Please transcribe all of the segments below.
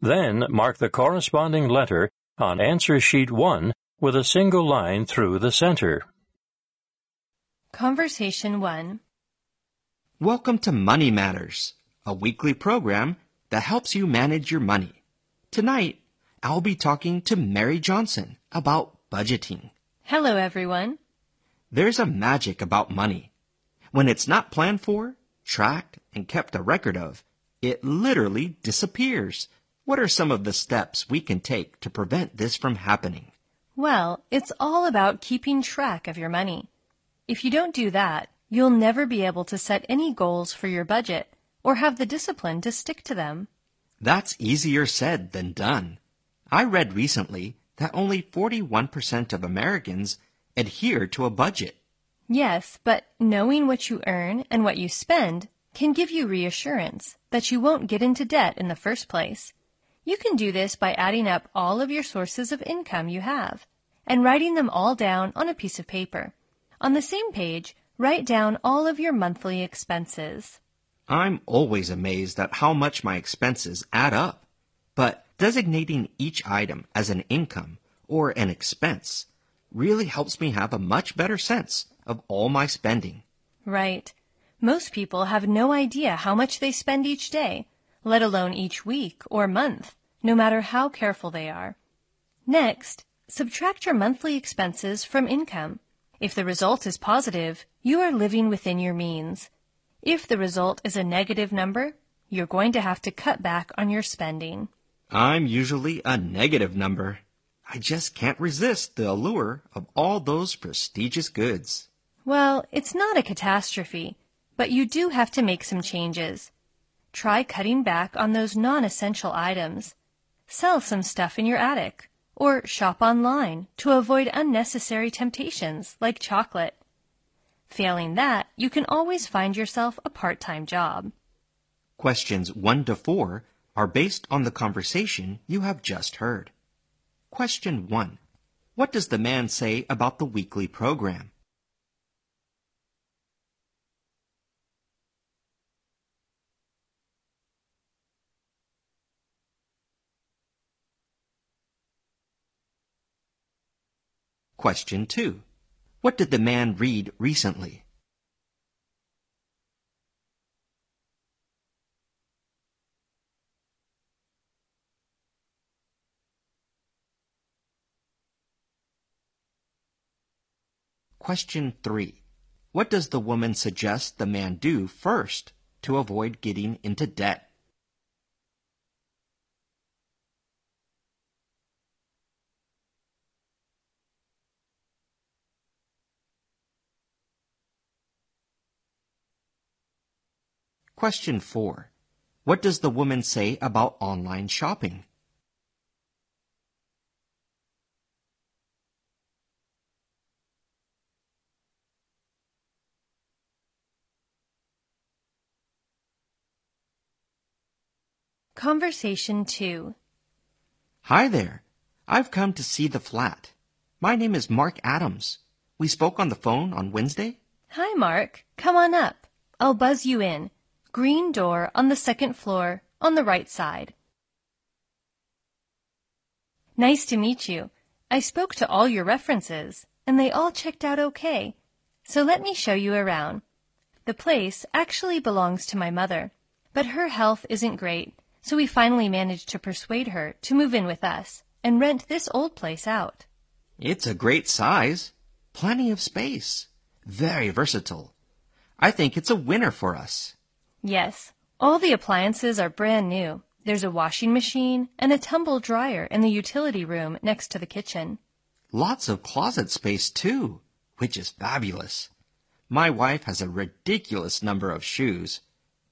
Then mark the corresponding letter on answer sheet 1 with a single line through the center. Conversation 1. Welcome to Money Matters, a weekly program that helps you manage your money. Tonight, I'll be talking to Mary Johnson about budgeting. Hello, everyone. There's a magic about money. When it's not planned for, tracked, and kept a record of, it literally disappears. What are some of the steps we can take to prevent this from happening? Well, it's all about keeping track of your money. If you don't do that, you'll never be able to set any goals for your budget or have the discipline to stick to them. That's easier said than done. I read recently that only 41% of Americans adhere to a budget. Yes, but knowing what you earn and what you spend can give you reassurance that you won't get into debt in the first place. You can do this by adding up all of your sources of income you have and writing them all down on a piece of paper. On the same page, write down all of your monthly expenses. I'm always amazed at how much my expenses add up. But designating each item as an income or an expense really helps me have a much better sense of all my spending. Right. Most people have no idea how much they spend each day, let alone each week or month, no matter how careful they are. Next, subtract your monthly expenses from income. If the result is positive, you are living within your means. If the result is a negative number, you're going to have to cut back on your spending. I'm usually a negative number. I just can't resist the allure of all those prestigious goods. Well, it's not a catastrophe, but you do have to make some changes. Try cutting back on those non-essential items. Sell some stuff in your attic, or shop online to avoid unnecessary temptations like chocolate. Failing that, you can always find yourself a part-time job. Questions 1 to 4 are based on the conversation you have just heard. Question 1. What does the man say about the weekly program? Question 2. What did the man read recently? Question 3. What does the woman suggest the man do first to avoid getting into debt? Question 4. What does the woman say about online shopping? Conversation 2. Hi there. I've come to see the flat. My name is Mark Adams. We spoke on the phone on Wednesday. Hi, Mark. Come on up. I'll buzz you in. Green door on the second floor, on the right side. Nice to meet you. I spoke to all your references, and they all checked out okay. So let me show you around. The place actually belongs to my mother, but her health isn't great, so we finally managed to persuade her to move in with us and rent this old place out. It's a great size. Plenty of space. Very versatile. I think it's a winner for us. Yes, all the appliances are brand new. There's a washing machine and a tumble dryer in the utility room next to the kitchen. Lots of closet space too, which is fabulous. My wife has a ridiculous number of shoes.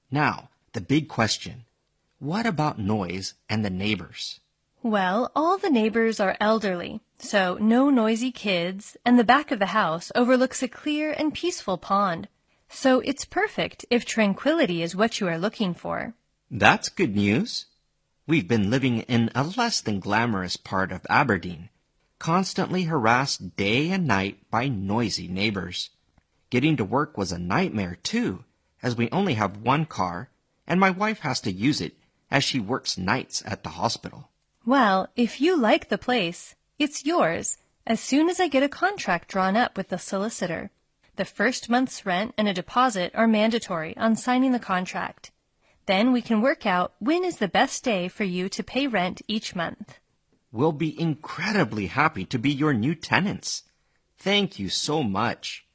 Now, the big question. what about noise and the neighbors? Well, all the neighbors are elderly, so no noisy kids, and the back of the house overlooks a clear and peaceful pond. So it's perfect if tranquility is what you are looking for. That's good news. We've been living in a less than glamorous part of Aberdeen, constantly harassed day and night by noisy neighbors. Getting to work was a nightmare too, as we only have one car, and my wife has to use it as she works nights at the hospital. Well, if you like the place, it's yours as soon as I get a contract drawn up with the solicitor. The first month's rent and a deposit are mandatory on signing the contract. Then we can work out when is the best day for you to pay rent each month. We'll be incredibly happy to be your new tenants. Thank you so much.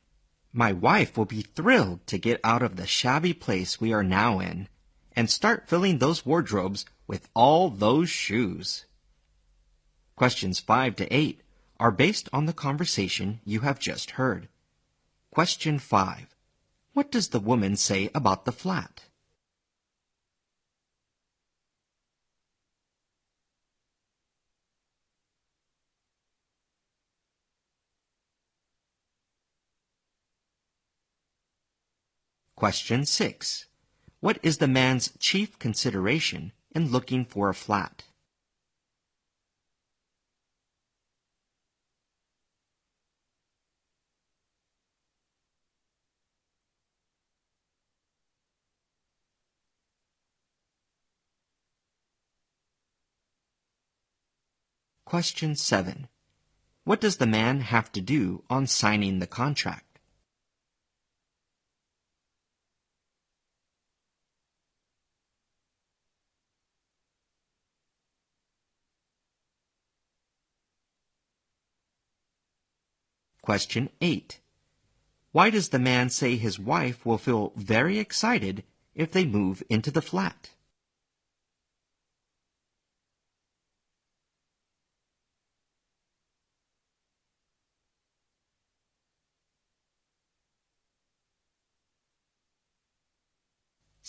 My wife will be thrilled to get out of the shabby place we are now in and start filling those wardrobes with all those shoes. Questions 5 to 8 are based on the conversation you have just heard. Question 5. What does the woman say about the flat? Question 6. What is the man's chief consideration in looking for a flat? Question 7. What does the man have to do on signing the contract? Question 8. Why does the man say his wife will feel very excited if they move into the flat?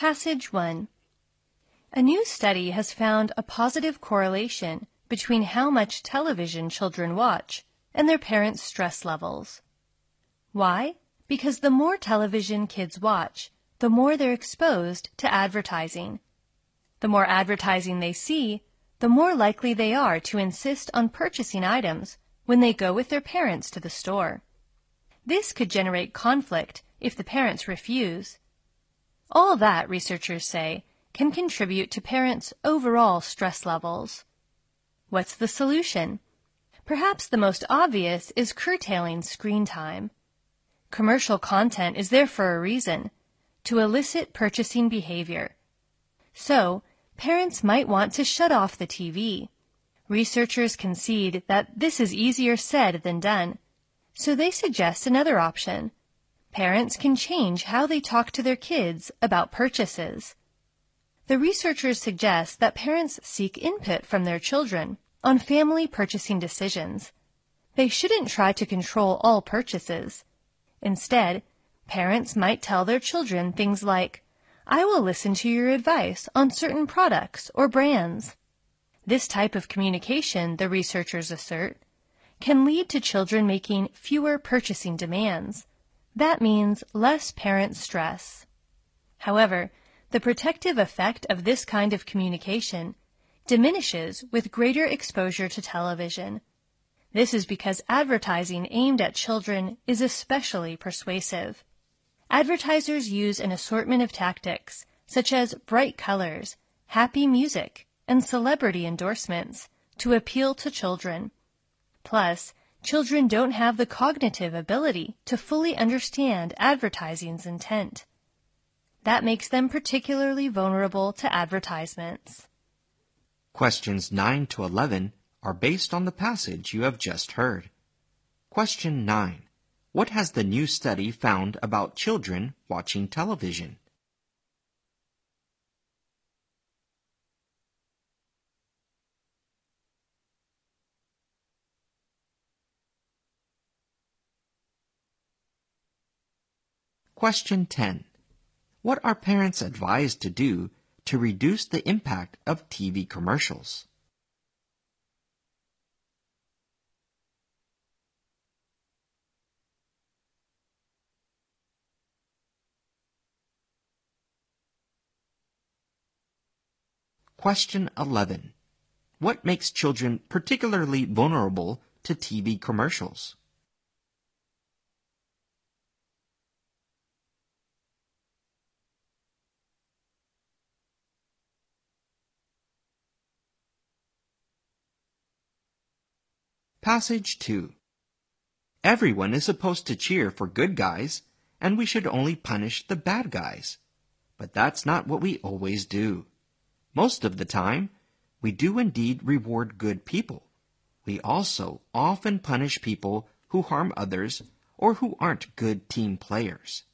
Passage 1. A new study has found a positive correlation between how much television children watch and their parents' stress levels. Why? Because the more television kids watch, the more they're exposed to advertising. The more advertising they see, the more likely they are to insist on purchasing items when they go with their parents to the store. This could generate conflict if the parents refuse. All that, researchers say, can contribute to parents' overall stress levels. What's the solution? Perhaps the most obvious is curtailing screen time. Commercial content is there for a reason, to elicit purchasing behavior. So, parents might want to shut off the TV. Researchers concede that this is easier said than done, so they suggest another option. Parents can change how they talk to their kids about purchases. The researchers suggest that parents seek input from their children on family purchasing decisions. They shouldn't try to control all purchases. Instead, parents might tell their children things like, I will listen to your advice on certain products or brands. This type of communication, the researchers assert, can lead to children making fewer purchasing demands. That means less parent stress. However, the protective effect of this kind of communication diminishes with greater exposure to television. This is because advertising aimed at children is especially persuasive. Advertisers use an assortment of tactics, such as bright colors, happy music, and celebrity endorsements, to appeal to children. Plus, children don't have the cognitive ability to fully understand advertising's intent. That makes them particularly vulnerable to advertisements. Questions 9 to 11 are based on the passage you have just heard. Question 9. What has the new study found about children watching television? Question 10. What are parents advised to do to reduce the impact of TV commercials? Question 11. What makes children particularly vulnerable to TV commercials? Passage 2. Everyone is supposed to cheer for good guys, and we should only punish the bad guys. But that's not what we always do. Most of the time, we do indeed reward good people. We also often punish people who harm others or who aren't good team players.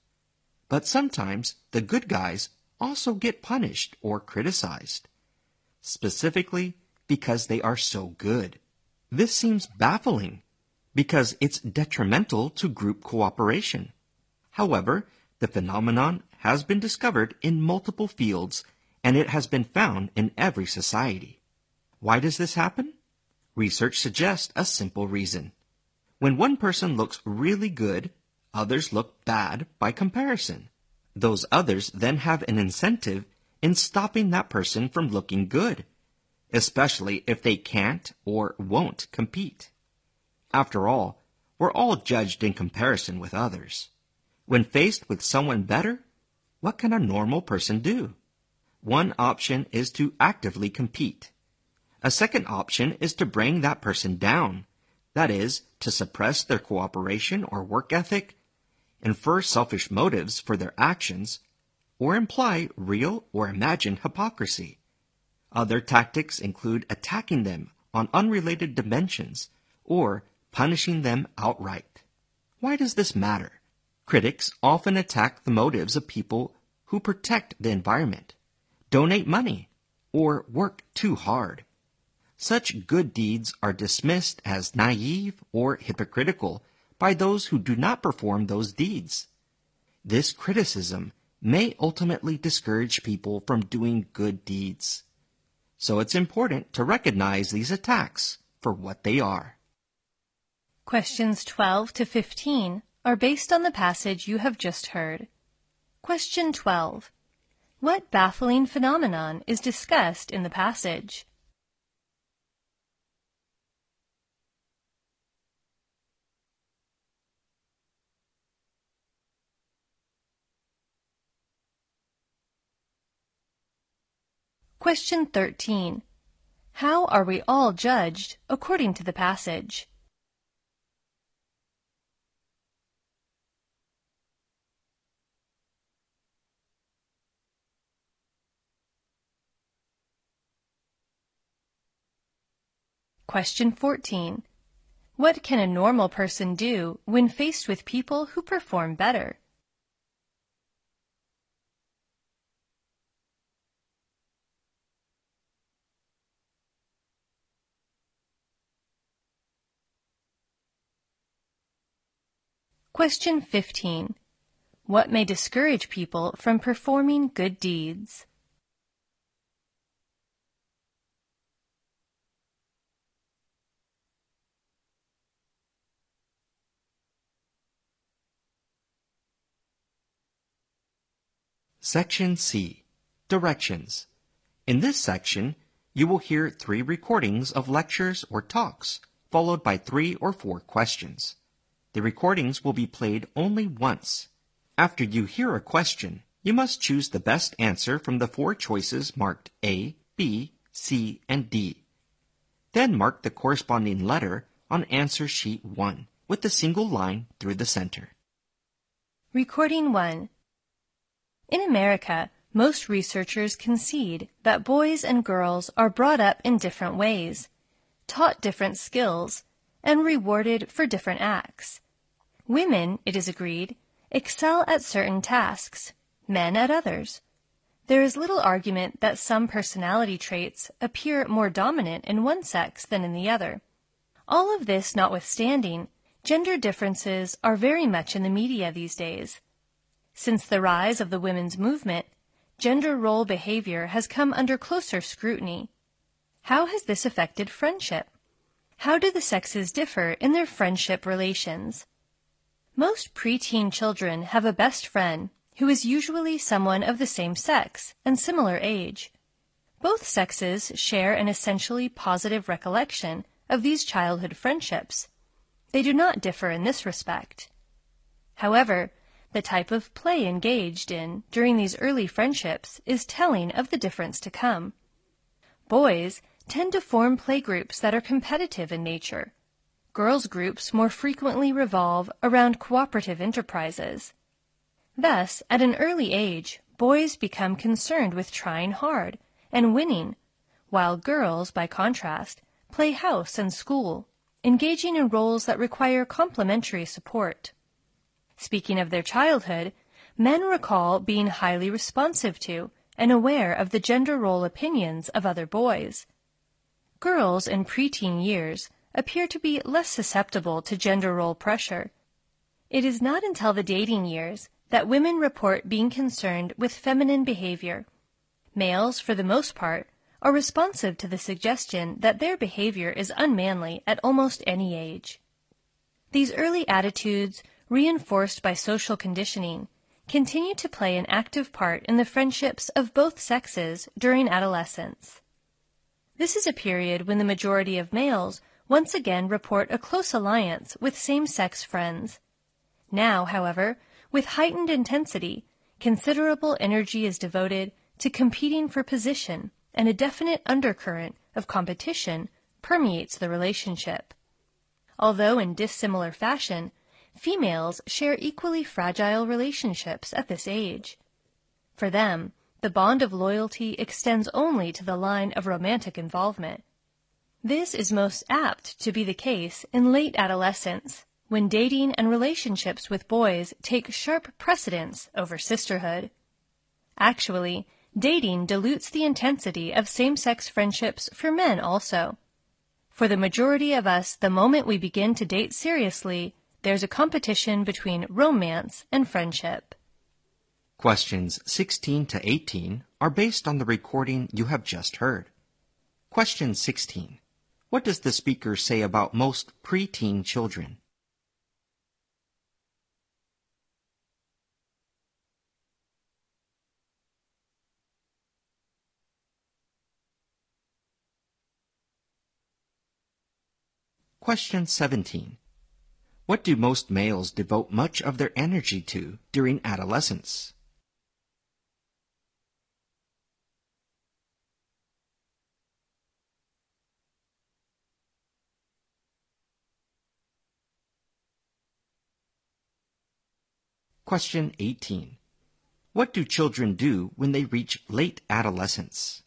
But sometimes the good guys also get punished or criticized, specifically because they are so good. This seems baffling because it's detrimental to group cooperation. However, the phenomenon has been discovered in multiple fields and it has been found in every society. Why does this happen? Research suggests a simple reason. When one person looks really good, others look bad by comparison. Those others then have an incentive in stopping that person from looking good especially if they can't or won't compete. After all, we're all judged in comparison with others. When faced with someone better, what can a normal person do? One option is to actively compete. A second option is to bring that person down, that is, to suppress their cooperation or work ethic, infer selfish motives for their actions, or imply real or imagined hypocrisy. Other tactics include attacking them on unrelated dimensions or punishing them outright. Why does this matter? Critics often attack the motives of people who protect the environment, donate money, or work too hard. Such good deeds are dismissed as naive or hypocritical by those who do not perform those deeds. This criticism may ultimately discourage people from doing good deeds so it's important to recognize these attacks for what they are. Questions 12 to 15 are based on the passage you have just heard. Question 12. What baffling phenomenon is discussed in the passage? Question 13. How are we all judged according to the passage? Question 14. What can a normal person do when faced with people who perform better? Question 15. What may discourage people from performing good deeds? Section C. Directions. In this section, you will hear three recordings of lectures or talks, followed by three or four questions. The recordings will be played only once. After you hear a question, you must choose the best answer from the four choices marked A, B, C, and D. Then mark the corresponding letter on answer sheet 1 with a single line through the center. Recording 1. In America, most researchers concede that boys and girls are brought up in different ways, taught different skills, and rewarded for different acts. Women, it is agreed, excel at certain tasks, men at others. There is little argument that some personality traits appear more dominant in one sex than in the other. All of this notwithstanding, gender differences are very much in the media these days. Since the rise of the women's movement, gender role behavior has come under closer scrutiny. How has this affected friendship? How do the sexes differ in their friendship relations? Most preteen children have a best friend who is usually someone of the same sex and similar age. Both sexes share an essentially positive recollection of these childhood friendships. They do not differ in this respect. However, the type of play engaged in during these early friendships is telling of the difference to come. Boys tend to form playgroups that are competitive in nature. Girls' groups more frequently revolve around cooperative enterprises. Thus, at an early age, boys become concerned with trying hard and winning, while girls, by contrast, play house and school, engaging in roles that require complementary support. Speaking of their childhood, men recall being highly responsive to and aware of the gender role opinions of other boys. Girls in preteen years appear to be less susceptible to gender role pressure. It is not until the dating years that women report being concerned with feminine behavior. Males, for the most part, are responsive to the suggestion that their behavior is unmanly at almost any age. These early attitudes reinforced by social conditioning, continue to play an active part in the friendships of both sexes during adolescence. This is a period when the majority of males once again report a close alliance with same-sex friends. Now, however, with heightened intensity, considerable energy is devoted to competing for position and a definite undercurrent of competition permeates the relationship. Although in dissimilar fashion, females share equally fragile relationships at this age. For them, the bond of loyalty extends only to the line of romantic involvement. This is most apt to be the case in late adolescence, when dating and relationships with boys take sharp precedence over sisterhood. Actually, dating dilutes the intensity of same-sex friendships for men also. For the majority of us, the moment we begin to date seriously there's a competition between romance and friendship. Questions 16 to 18 are based on the recording you have just heard. Question 16. What does the speaker say about most preteen children? Question 17. What do most males devote much of their energy to during adolescence? Question 18. What do children do when they reach late adolescence?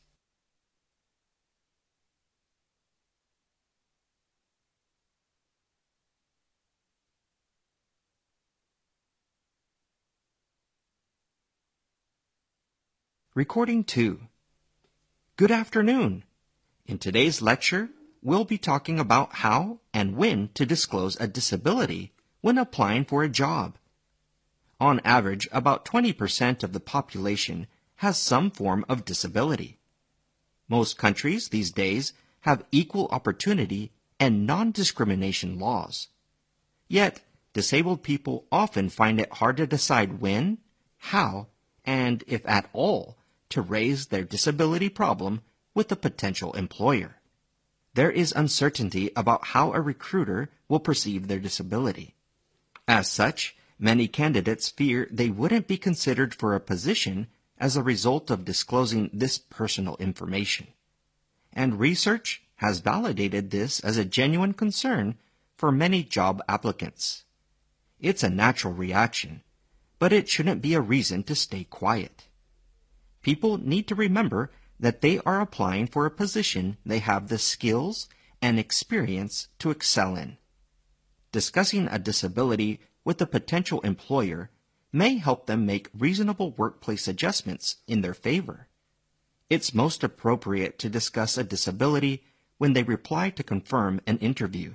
Recording 2. Good afternoon. In today's lecture, we'll be talking about how and when to disclose a disability when applying for a job. On average, about 20% of the population has some form of disability. Most countries these days have equal opportunity and non-discrimination laws. Yet, disabled people often find it hard to decide when, how, and if at all, to raise their disability problem with a potential employer. There is uncertainty about how a recruiter will perceive their disability. As such, many candidates fear they wouldn't be considered for a position as a result of disclosing this personal information. And research has validated this as a genuine concern for many job applicants. It's a natural reaction, but it shouldn't be a reason to stay quiet. people need to remember that they are applying for a position they have the skills and experience to excel in. Discussing a disability with a potential employer may help them make reasonable workplace adjustments in their favor. It's most appropriate to discuss a disability when they reply to confirm an interview.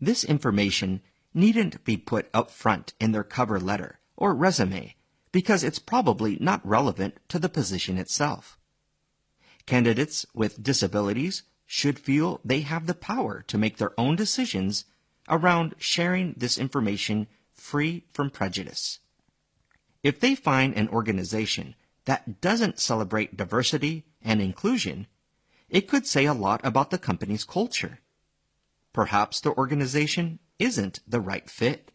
This information needn't be put up front in their cover letter or resume because it's probably not relevant to the position itself. Candidates with disabilities should feel they have the power to make their own decisions around sharing this information free from prejudice. If they find an organization that doesn't celebrate diversity and inclusion, it could say a lot about the company's culture. Perhaps the organization isn't the right fit.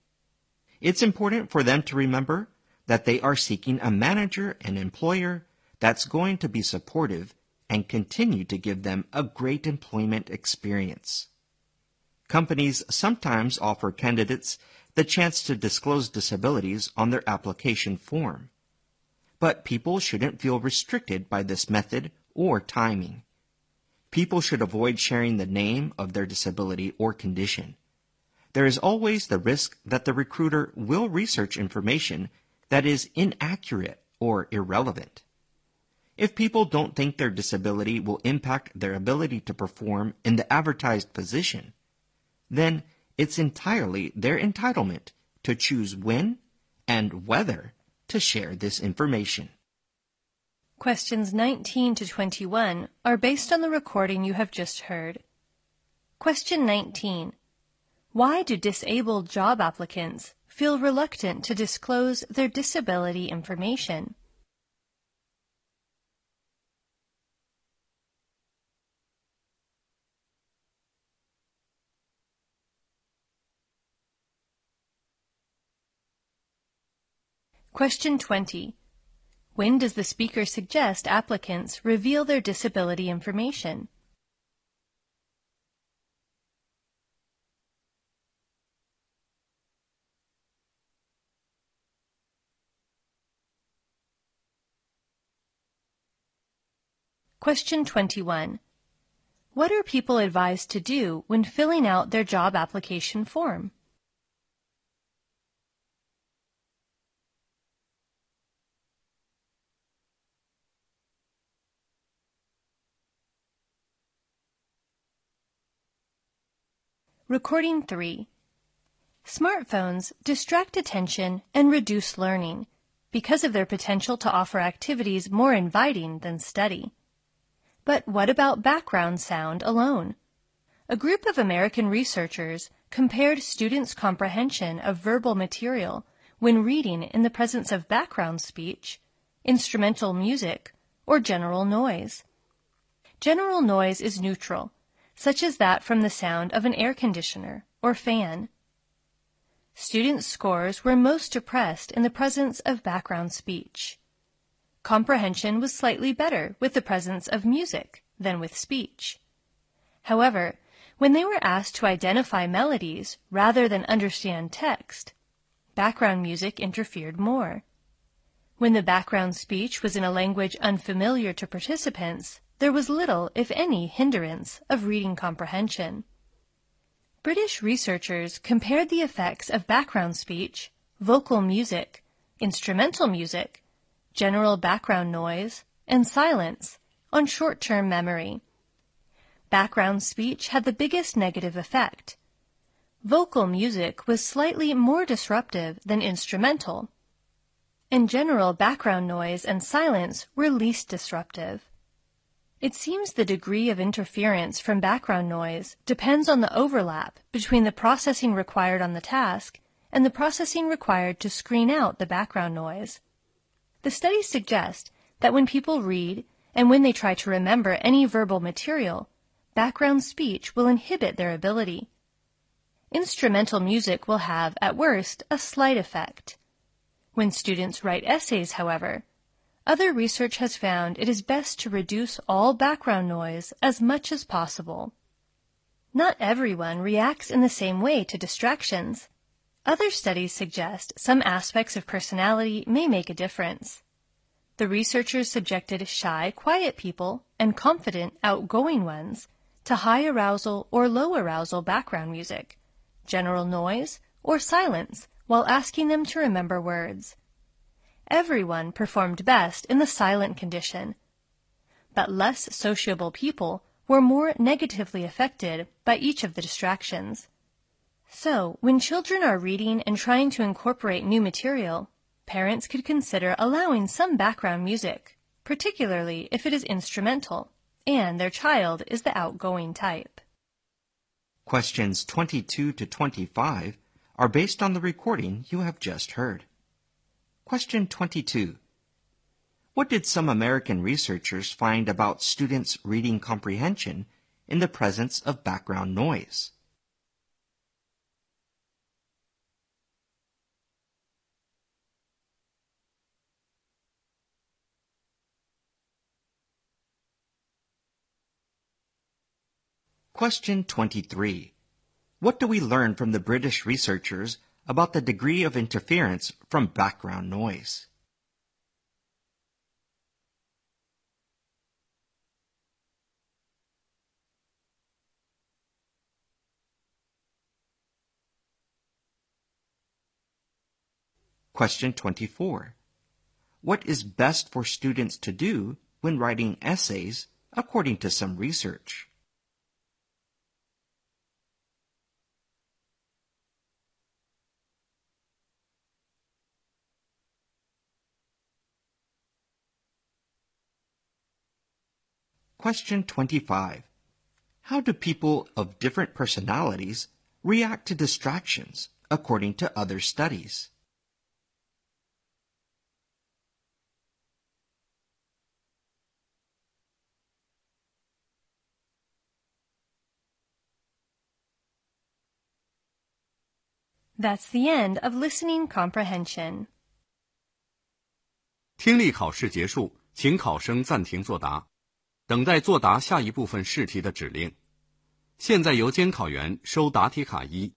It's important for them to remember that they are seeking a manager and employer that's going to be supportive and continue to give them a great employment experience. Companies sometimes offer candidates the chance to disclose disabilities on their application form. But people shouldn't feel restricted by this method or timing. People should avoid sharing the name of their disability or condition. There is always the risk that the recruiter will research information that is inaccurate or irrelevant. If people don't think their disability will impact their ability to perform in the advertised position, then it's entirely their entitlement to choose when and whether to share this information. Questions 19 to 21 are based on the recording you have just heard. Question 19. Why do disabled job applicants feel reluctant to disclose their disability information? Question 20. When does the speaker suggest applicants reveal their disability information? Question 21. What are people advised to do when filling out their job application form? Recording 3. Smartphones distract attention and reduce learning because of their potential to offer activities more inviting than study. But what about background sound alone? A group of American researchers compared students' comprehension of verbal material when reading in the presence of background speech, instrumental music, or general noise. General noise is neutral such as that from the sound of an air conditioner or fan. Students' scores were most depressed in the presence of background speech. Comprehension was slightly better with the presence of music than with speech. However, when they were asked to identify melodies rather than understand text, background music interfered more. When the background speech was in a language unfamiliar to participants, there was little, if any, hindrance of reading comprehension. British researchers compared the effects of background speech, vocal music, instrumental music, general background noise, and silence on short-term memory. Background speech had the biggest negative effect. Vocal music was slightly more disruptive than instrumental. In general, background noise and silence were least disruptive. It seems the degree of interference from background noise depends on the overlap between the processing required on the task and the processing required to screen out the background noise. The studies suggest that when people read and when they try to remember any verbal material, background speech will inhibit their ability. Instrumental music will have, at worst, a slight effect. When students write essays, however, other research has found it is best to reduce all background noise as much as possible. Not everyone reacts in the same way to distractions. Other studies suggest some aspects of personality may make a difference. The researchers subjected shy, quiet people and confident, outgoing ones to high arousal or low arousal background music, general noise, or silence while asking them to remember words. Everyone performed best in the silent condition, but less sociable people were more negatively affected by each of the distractions. So, when children are reading and trying to incorporate new material, parents could consider allowing some background music, particularly if it is instrumental and their child is the outgoing type. Questions 22 to 25 are based on the recording you have just heard. Question 22. What did some American researchers find about students' reading comprehension in the presence of background noise? Question 23. What do we learn from the British researchers about the degree of interference from background noise? Question 24. What is best for students to do when writing essays according to some research? Question 25. How do people of different personalities react to distractions according to other studies? That's the end of listening comprehension. 听力考试结束，请考生暂停作答。 等待作答下一部分试题的指令。现在由监考员收答题卡一。